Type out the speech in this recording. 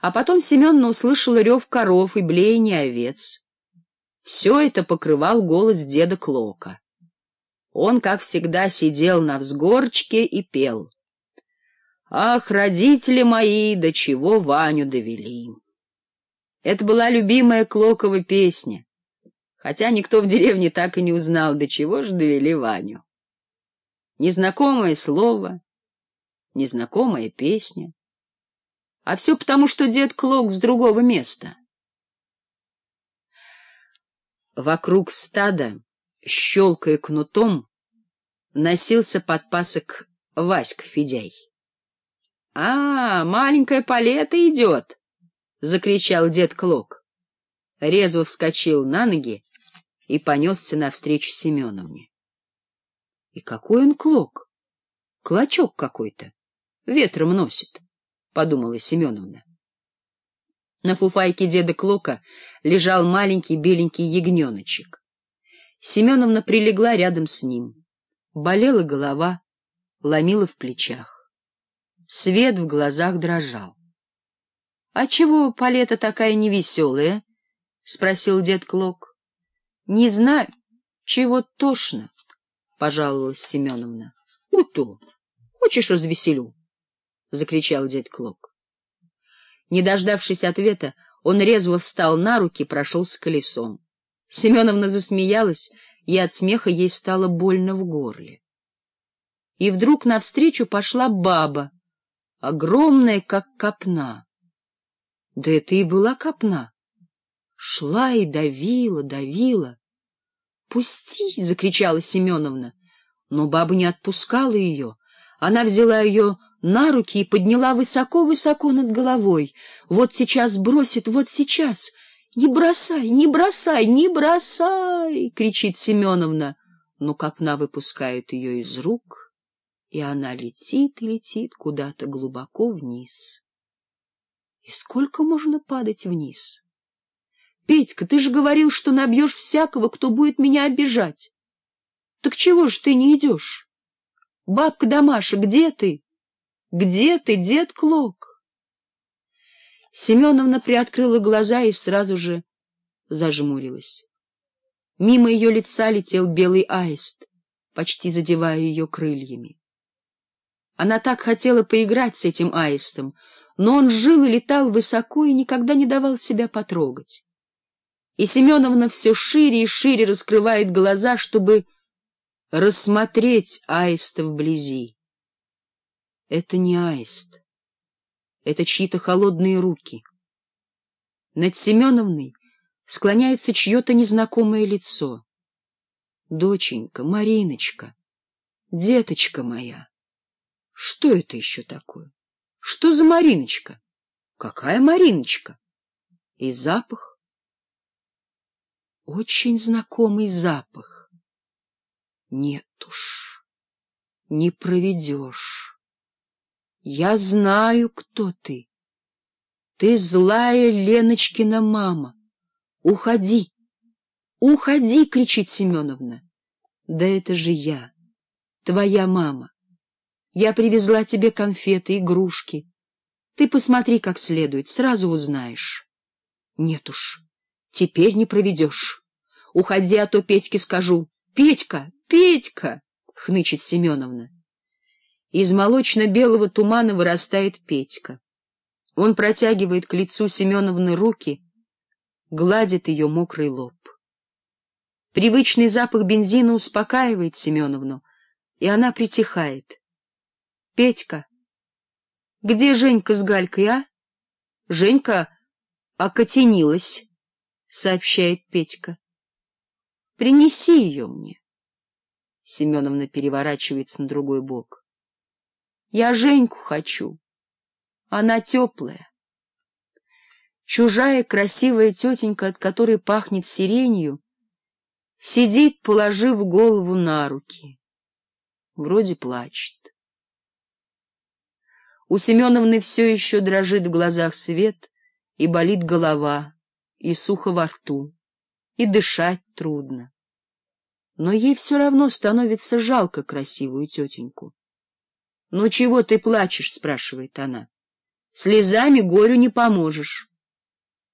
а потом Семенна услышала рев коров и блеяние овец. Все это покрывал голос деда Клока. Он, как всегда, сидел на взгорчке и пел. «Ах, родители мои, до чего Ваню довели!» Это была любимая Клокова песня, хотя никто в деревне так и не узнал, до чего же довели Ваню. Незнакомое слово, незнакомая песня. А все потому, что дед Клок с другого места. Вокруг стада, щелкая кнутом, носился подпасок Васька Федяй. — А, маленькая палета идет! — закричал дед Клок. Резво вскочил на ноги и понесся навстречу Семеновне. И какой он Клок! Клочок какой-то, ветром носит подумала Семеновна. На фуфайке деда Клока лежал маленький беленький ягненочек. Семеновна прилегла рядом с ним. Болела голова, ломила в плечах. Свет в глазах дрожал. — А чего палета такая невеселая? — спросил дед Клок. — Не знаю, чего тошно, — пожаловалась Семеновна. «Ну — Уто, хочешь развеселю? — закричал дед Клок. Не дождавшись ответа, он резво встал на руки и прошел с колесом. Семеновна засмеялась, и от смеха ей стало больно в горле. И вдруг навстречу пошла баба, огромная, как копна. Да это и была копна. Шла и давила, давила. Пусти! — закричала Семеновна. Но баба не отпускала ее. Она взяла ее на руки и подняла высоко-высоко над головой. «Вот сейчас бросит, вот сейчас!» «Не бросай, не бросай, не бросай!» — кричит Семеновна. Но копна выпускает ее из рук, и она летит и летит куда-то глубоко вниз. И сколько можно падать вниз? Петька, ты же говорил, что набьешь всякого, кто будет меня обижать. Так чего же ты не идешь? Бабка Дамаша, где ты? Где ты, дед Клок? Семеновна приоткрыла глаза и сразу же зажмурилась. Мимо ее лица летел белый аист, почти задевая ее крыльями. Она так хотела поиграть с этим аистом, но он жил и летал высоко и никогда не давал себя потрогать. И Семеновна все шире и шире раскрывает глаза, чтобы рассмотреть аиста вблизи. Это не аист. Это чьи-то холодные руки. Над Семеновной склоняется чье-то незнакомое лицо. Доченька, Мариночка, деточка моя. Что это еще такое? Что за Мариночка? Какая Мариночка? И запах. Очень знакомый запах. Нет уж, не проведешь. Я знаю, кто ты. Ты злая Леночкина мама. Уходи! Уходи! — кричит Семеновна. Да это же я, твоя мама. Я привезла тебе конфеты, игрушки. Ты посмотри как следует, сразу узнаешь. Нет уж, теперь не проведешь. Уходи, а то Петьке скажу. Петька, Петька! — хнычет Семеновна. Из молочно-белого тумана вырастает Петька. Он протягивает к лицу Семеновны руки, гладит ее мокрый лоб. Привычный запах бензина успокаивает Семеновну, и она притихает. — Петька, где Женька с Галькой, а? — Женька окотенилась, — сообщает Петька. — Принеси ее мне. Семеновна переворачивается на другой бок. Я Женьку хочу. Она теплая. Чужая красивая тетенька, от которой пахнет сиренью, сидит, положив голову на руки. Вроде плачет. У Семеновны все еще дрожит в глазах свет, и болит голова, и сухо во рту, и дышать трудно. Но ей все равно становится жалко красивую тетеньку. — Ну чего ты плачешь? — спрашивает она. — Слезами горю не поможешь.